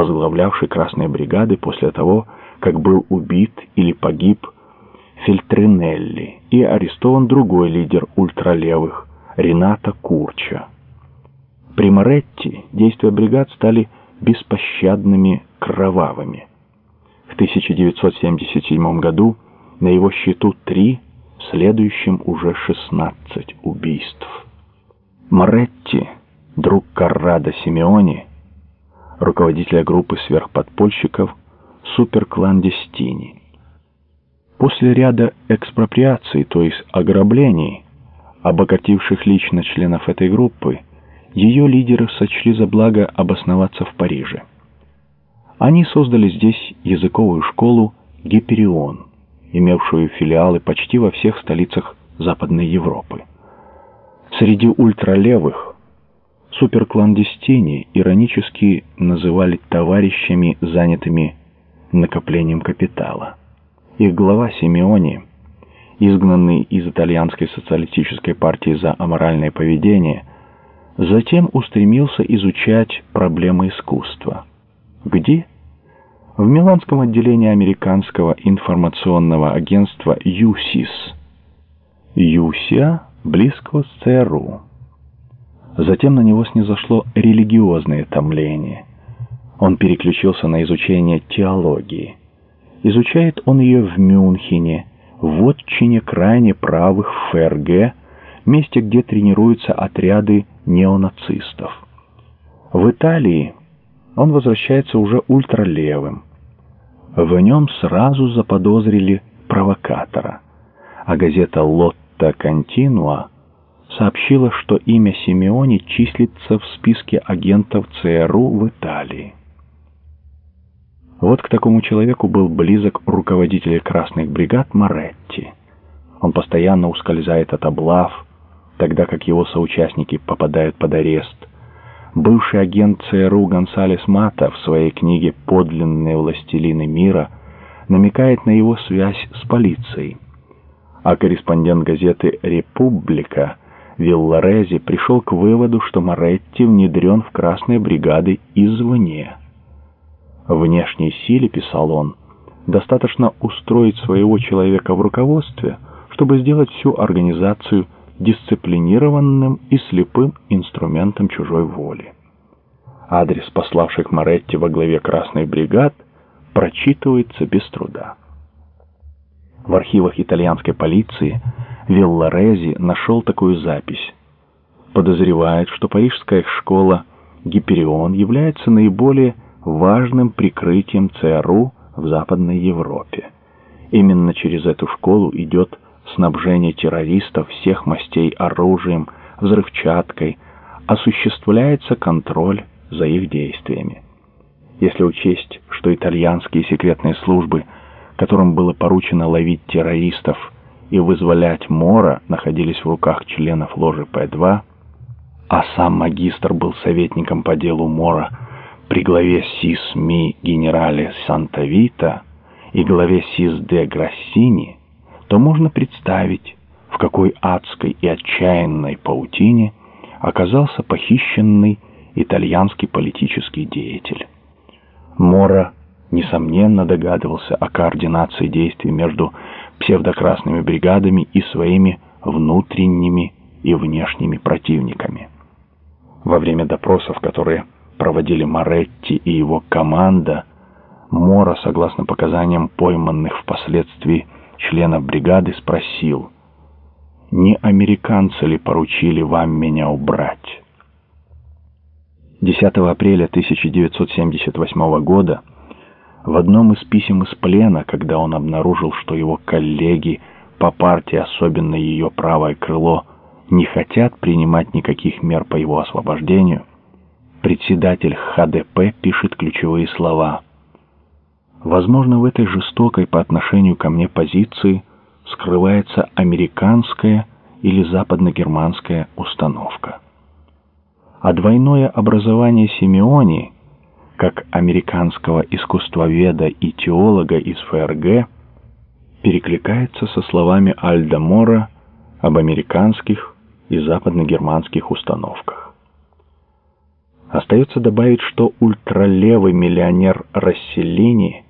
возглавлявший красные бригады после того, как был убит или погиб Фельтринелли и арестован другой лидер ультралевых Рената Курча. При Моретти действия бригад стали беспощадными, кровавыми. В 1977 году на его счету три, в следующем уже 16 убийств. Моретти, друг Каррада Симеони, руководителя группы сверхподпольщиков суперкландестини. После ряда экспроприаций, то есть ограблений, обогативших лично членов этой группы, ее лидеры сочли за благо обосноваться в Париже. Они создали здесь языковую школу «Гиперион», имевшую филиалы почти во всех столицах Западной Европы. Среди ультралевых суперкландестини иронически называли товарищами, занятыми накоплением капитала. Их глава Симеони, изгнанный из итальянской социалистической партии за аморальное поведение, затем устремился изучать проблемы искусства. Где? В миланском отделении американского информационного агентства ЮСИС. ЮСИА близко с ЦРУ. Затем на него снизошло религиозное томление. Он переключился на изучение теологии. Изучает он ее в Мюнхене, в отчине крайне правых ФРГ, месте, где тренируются отряды неонацистов. В Италии он возвращается уже ультралевым. В нем сразу заподозрили провокатора, а газета «Лотта Континуа» сообщила, что имя Симеони числится в списке агентов ЦРУ в Италии. Вот к такому человеку был близок руководитель красных бригад Моретти. Он постоянно ускользает от облав, тогда как его соучастники попадают под арест. Бывший агент ЦРУ Гонсалес Мата в своей книге «Подлинные властелины мира» намекает на его связь с полицией. А корреспондент газеты «Република» Вилларези пришел к выводу, что Моретти внедрен в красные бригады извне. Внешней силе, писал он, достаточно устроить своего человека в руководстве, чтобы сделать всю организацию дисциплинированным и слепым инструментом чужой воли. Адрес пославших Моретти во главе красных бригад прочитывается без труда. В архивах итальянской полиции Вилларези нашел такую запись. Подозревает, что парижская школа Гиперион является наиболее важным прикрытием ЦРУ в Западной Европе. Именно через эту школу идет снабжение террористов всех мастей оружием, взрывчаткой, осуществляется контроль за их действиями. Если учесть, что итальянские секретные службы, которым было поручено ловить террористов и вызволять Мора, находились в руках членов ложи П-2, а сам магистр был советником по делу Мора, при главе СИС-МИ генерале Санта-Вита и главе СИС-Д Грассини, то можно представить, в какой адской и отчаянной паутине оказался похищенный итальянский политический деятель. Мора, несомненно, догадывался о координации действий между псевдокрасными бригадами и своими внутренними и внешними противниками. Во время допросов, которые проводили Моретти и его команда, Мора, согласно показаниям пойманных впоследствии членов бригады, спросил, «Не американцы ли поручили вам меня убрать?» 10 апреля 1978 года в одном из писем из плена, когда он обнаружил, что его коллеги по партии, особенно ее правое крыло, не хотят принимать никаких мер по его освобождению, председатель ХДП пишет ключевые слова. Возможно, в этой жестокой по отношению ко мне позиции скрывается американская или западно-германская установка. А двойное образование Симеони, как американского искусствоведа и теолога из ФРГ, перекликается со словами Альда Мора об американских и западно-германских установках. Остается добавить, что ультралевый миллионер Расселини